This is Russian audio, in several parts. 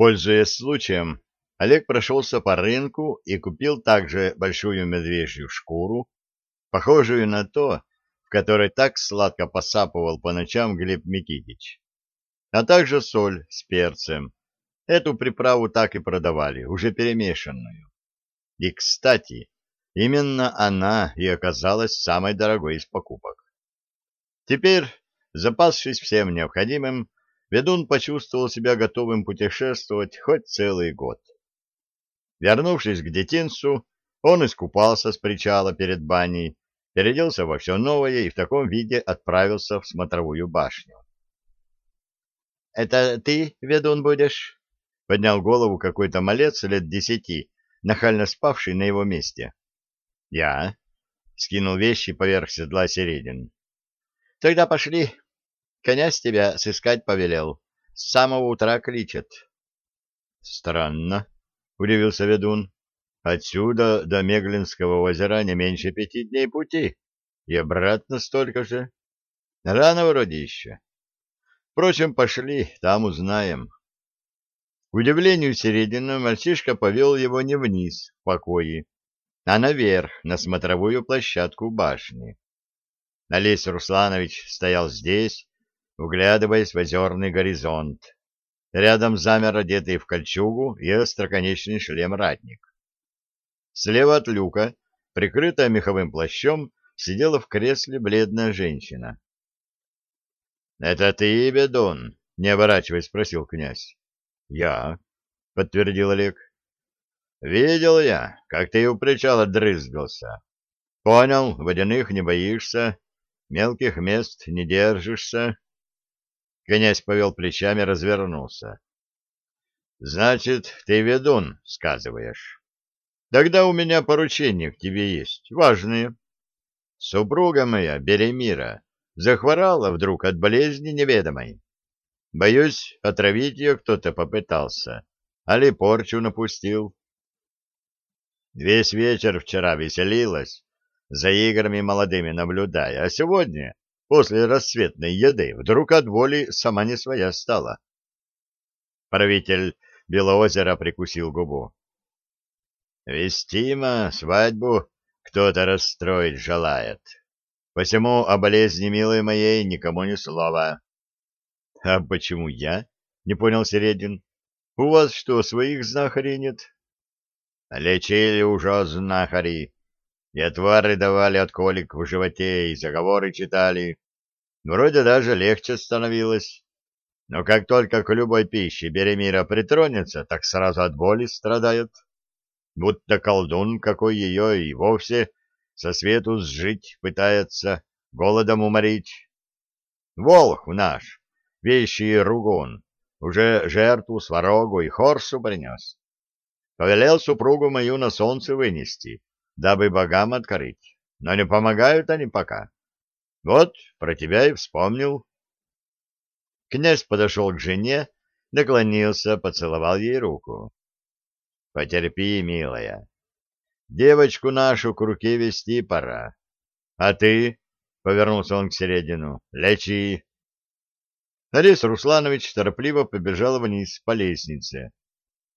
Пользуясь случаем, Олег прошелся по рынку и купил также большую медвежью шкуру, похожую на то, в которой так сладко посапывал по ночам Глеб Микитич, а также соль с перцем. Эту приправу так и продавали, уже перемешанную. И, кстати, именно она и оказалась самой дорогой из покупок. Теперь, запасшись всем необходимым, ведун почувствовал себя готовым путешествовать хоть целый год. Вернувшись к детинцу, он искупался с причала перед баней, переоделся во все новое и в таком виде отправился в смотровую башню. — Это ты, ведун, будешь? — поднял голову какой-то малец лет десяти, нахально спавший на его месте. — Я, — скинул вещи поверх седла Середин. — Тогда пошли. Князь тебя сыскать повелел. С самого утра кличет. — Странно, удивился ведун. Отсюда до Меглинского озера не меньше пяти дней пути, и обратно столько же. Рано вроде еще. Впрочем, пошли, там узнаем. К удивлению Середина мальчишка повел его не вниз, в покои, а наверх, на смотровую площадку башни. Олесь Русланович стоял здесь, углядываясь в озерный горизонт, Рядом замер одетый в кольчугу и остроконечный шлем ратник. Слева от люка, прикрытая меховым плащом, сидела в кресле бледная женщина. — Это ты, Бедон? — не оборачиваясь, спросил князь. — Я, — подтвердил Олег. — Видел я, как ты у причала дрызгался. Понял, водяных не боишься, мелких мест не держишься. Князь повел плечами, развернулся. — Значит, ты ведун, сказываешь. Тогда у меня поручение к тебе есть, важное. Супруга моя, Беремира, захворала вдруг от болезни неведомой. Боюсь, отравить ее кто-то попытался, али порчу напустил. Весь вечер вчера веселилась, за играми молодыми наблюдая, а сегодня после рассветной еды вдруг от боли сама не своя стала. Правитель Белоозера прикусил губу. Вестимо, свадьбу кто-то расстроить желает. Посему о болезни милой моей никому ни слова. — А почему я? — не понял Середин. — У вас что, своих знахарей нет? — Лечили уже знахари, и отвары давали от колик в животе, и заговоры читали. Вроде даже легче становилось. Но как только к любой пище Беремира притронется, так сразу от боли страдает. Будто колдун какой ее и вовсе со свету сжить пытается, голодом уморить. Волх наш, вещий ругун, уже жертву сварогу и хорсу принес. Повелел супругу мою на солнце вынести, дабы богам открыть, но не помогают они пока. Вот про тебя и вспомнил. Князь подошел к жене, наклонился, поцеловал ей руку. — Потерпи, милая. Девочку нашу к руке вести пора. А ты, — повернулся он к середину, — лечи. Олесь Русланович торопливо побежал вниз по лестнице.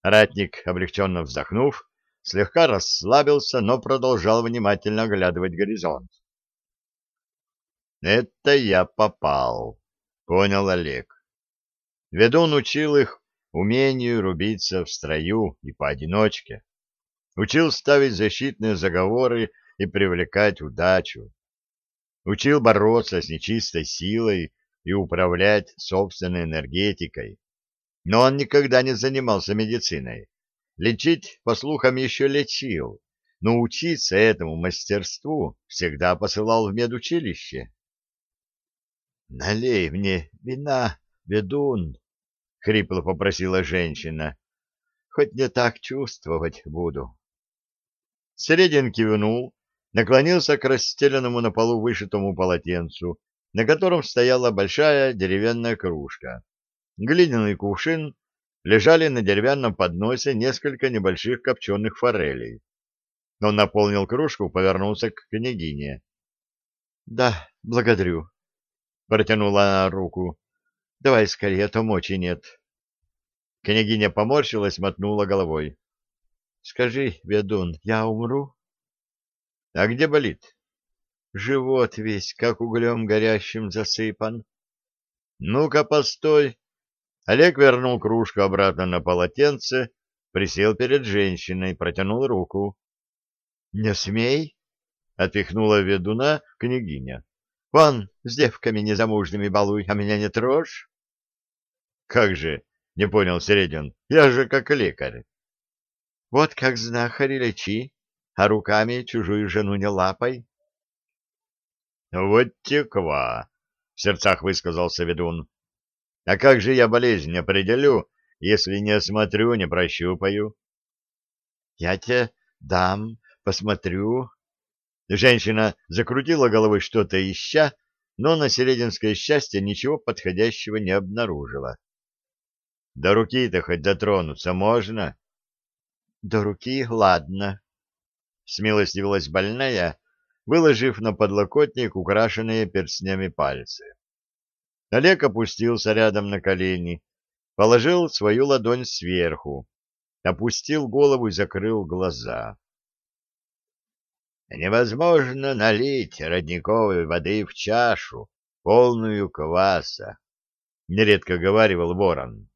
Ратник, облегченно вздохнув, слегка расслабился, но продолжал внимательно оглядывать горизонт. «Это я попал», — понял Олег. Ведун учил их умению рубиться в строю и поодиночке. Учил ставить защитные заговоры и привлекать удачу. Учил бороться с нечистой силой и управлять собственной энергетикой. Но он никогда не занимался медициной. Лечить, по слухам, еще лечил, но учиться этому мастерству всегда посылал в медучилище. — Налей мне вина, ведун, — хрипло попросила женщина. — Хоть не так чувствовать буду. Средин кивнул, наклонился к расстеленному на полу вышитому полотенцу, на котором стояла большая деревянная кружка. Глиняный кувшин лежали на деревянном подносе несколько небольших копченых форелей. Он наполнил кружку, повернулся к княгине. — Да, благодарю. — протянула она руку. — Давай скорее, а то мочи нет. Княгиня поморщилась, мотнула головой. — Скажи, ведун, я умру? — А где болит? — Живот весь, как углем горящим засыпан. — Ну-ка, постой. Олег вернул кружку обратно на полотенце, присел перед женщиной, протянул руку. — Не смей! — отпихнула ведуна княгиня. — Вон, с девками незамужними балуй, а меня не трожь. — Как же? — не понял Середин. — Я же как лекарь. — Вот как знахарь лечи, а руками чужую жену не лапай. — Вот теква! — в сердцах высказался ведун. — А как же я болезнь определю, если не осмотрю, не прощупаю? — Я тебе дам, посмотрю. Женщина закрутила головой что-то ища, но на Серединское счастье ничего подходящего не обнаружила. — До руки-то хоть дотронуться можно? — До руки, ладно. Смилостивилась больная, выложив на подлокотник украшенные перстнями пальцы. Олег опустился рядом на колени, положил свою ладонь сверху, опустил голову и закрыл глаза. Невозможно налить родниковой воды в чашу, полную кваса, — нередко говаривал ворон.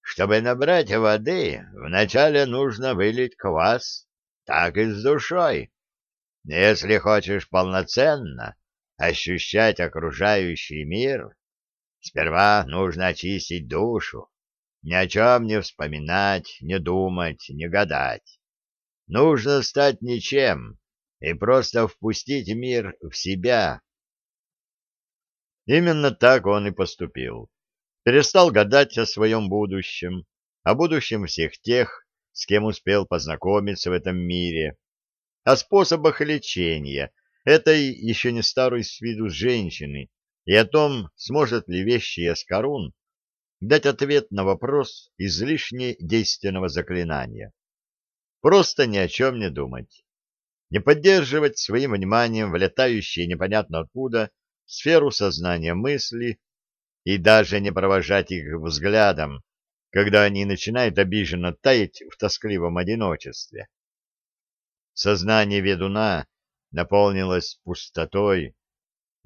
Чтобы набрать воды, вначале нужно вылить квас, так и с душой. Если хочешь полноценно ощущать окружающий мир, сперва нужно очистить душу, ни о чем не вспоминать, не думать, не гадать. Нужно стать ничем, и просто впустить мир в себя. Именно так он и поступил. Перестал гадать о своем будущем, о будущем всех тех, с кем успел познакомиться в этом мире, о способах лечения этой еще не старой с виду женщины и о том, сможет ли вещий Аскарун дать ответ на вопрос излишне действенного заклинания. Просто ни о чем не думать не поддерживать своим вниманием влетающие непонятно откуда сферу сознания мысли и даже не провожать их взглядом, когда они начинают обиженно таять в тоскливом одиночестве. Сознание ведуна наполнилось пустотой,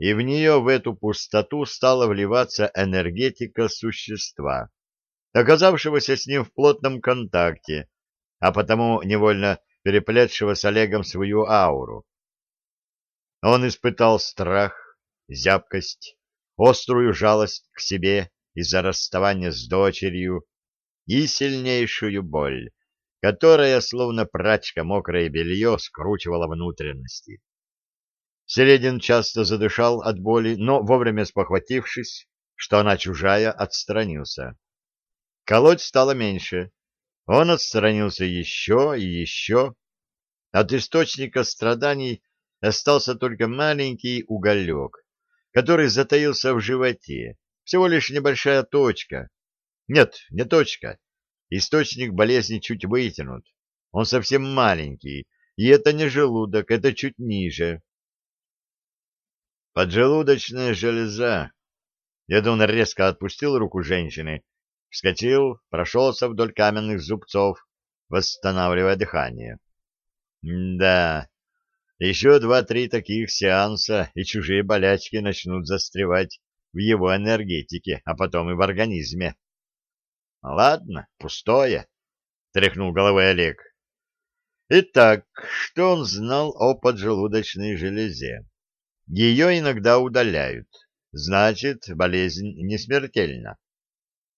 и в нее, в эту пустоту, стала вливаться энергетика существа, оказавшегося с ним в плотном контакте, а потому невольно переплетшего с Олегом свою ауру. Он испытал страх, зябкость, острую жалость к себе из-за расставания с дочерью и сильнейшую боль, которая, словно прачка мокрое белье, скручивала внутренности. Середин часто задышал от боли, но, вовремя спохватившись, что она чужая, отстранился. Колоть стало меньше, он отстранился еще и еще. От источника страданий остался только маленький уголек, который затаился в животе, всего лишь небольшая точка. Нет, не точка. Источник болезни чуть вытянут. Он совсем маленький, и это не желудок, это чуть ниже. Поджелудочная железа. Дедун резко отпустил руку женщины вскочил, прошелся вдоль каменных зубцов, восстанавливая дыхание. да, еще два-три таких сеанса, и чужие болячки начнут застревать в его энергетике, а потом и в организме. — Ладно, пустое, — тряхнул головой Олег. Итак, что он знал о поджелудочной железе? Ее иногда удаляют, значит, болезнь не смертельна.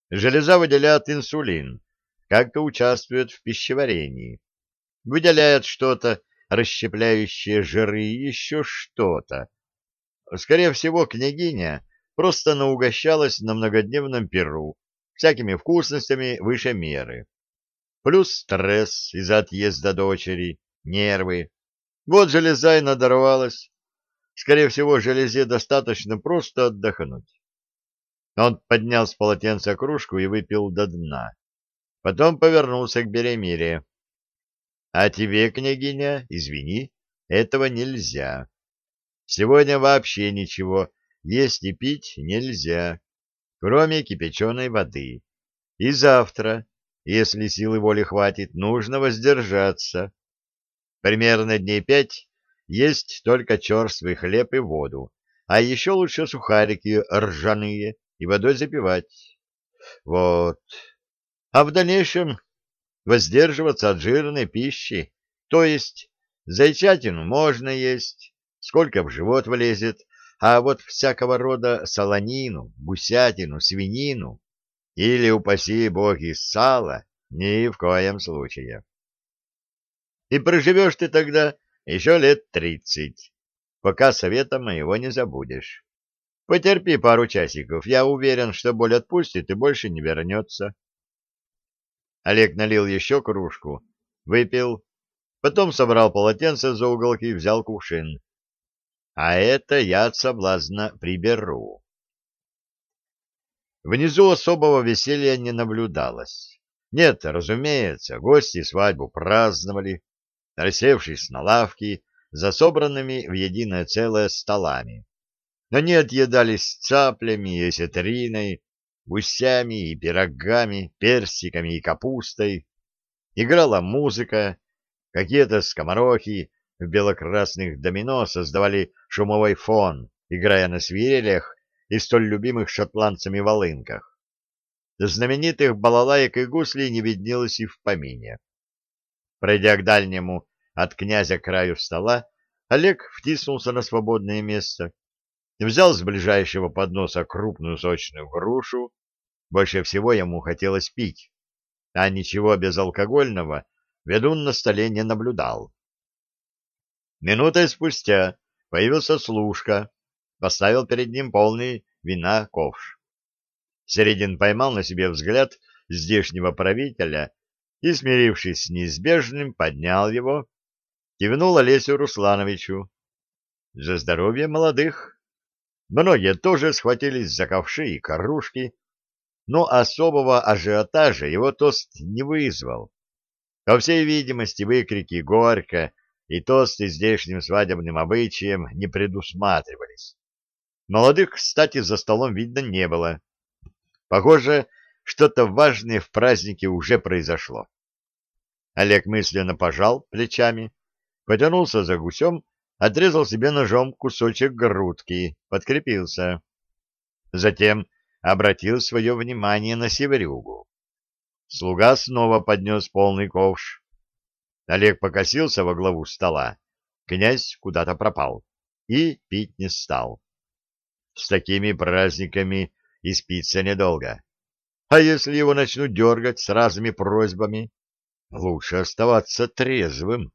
Железа выделяет инсулин, как-то участвует в пищеварении. Выделяет что-то, расщепляющее жиры еще что-то. Скорее всего, княгиня просто наугощалась на многодневном перу всякими вкусностями выше меры. Плюс стресс из-за отъезда дочери, нервы. Вот железа и надорвалась. Скорее всего, железе достаточно просто отдохнуть. Он поднял с полотенца кружку и выпил до дна. Потом повернулся к Беремире. — А тебе, княгиня, извини, этого нельзя. Сегодня вообще ничего есть и пить нельзя, кроме кипяченой воды. И завтра, если силы воли хватит, нужно воздержаться. Примерно дней пять есть только черствый хлеб и воду, а еще лучше сухарики ржаные и водой запивать. Вот. А в дальнейшем воздерживаться от жирной пищи, то есть зайчатину можно есть, сколько в живот влезет, а вот всякого рода солонину, гусятину, свинину или, упаси боги, сало ни в коем случае. И проживешь ты тогда еще лет тридцать, пока совета моего не забудешь. Потерпи пару часиков, я уверен, что боль отпустит и больше не вернется. Олег налил еще кружку, выпил, потом собрал полотенце за уголки и взял кувшин. А это я от соблазна приберу. Внизу особого веселья не наблюдалось. Нет, разумеется, гости свадьбу праздновали, рассевшись на лавки, за собранными в единое целое столами. Они отъедались цаплями и осетриной, гусями и пирогами, персиками и капустой. Играла музыка, какие-то скоморохи в белокрасных домино создавали шумовой фон, играя на свирелях и столь любимых шотландцами волынках. Знаменитых балалаек и гуслей не виднелось и в помине. Пройдя к дальнему от князя краю стола, Олег втиснулся на свободное место, взял с ближайшего подноса крупную сочную грушу, больше всего ему хотелось пить, а ничего безалкогольного ведун на столе не наблюдал. Минутой спустя появился служка, поставил перед ним полный вина ковш. Середин поймал на себе взгляд здешнего правителя и, смирившись с неизбежным, поднял его, кивнул Олесю Руслановичу. За здоровье молодых! Многие тоже схватились за ковши и корушки, но особого ажиотажа его тост не вызвал. По всей видимости, выкрики «Горько!» и тосты здешним свадебным обычаем не предусматривались. Молодых, кстати, за столом видно не было. Похоже, что-то важное в празднике уже произошло. Олег мысленно пожал плечами, потянулся за гусем, отрезал себе ножом кусочек грудки, подкрепился. Затем обратил свое внимание на северюгу. Слуга снова поднес полный ковш. Олег покосился во главу стола. Князь куда-то пропал и пить не стал. С такими праздниками и спится недолго. А если его начнут дергать с разными просьбами, лучше оставаться трезвым.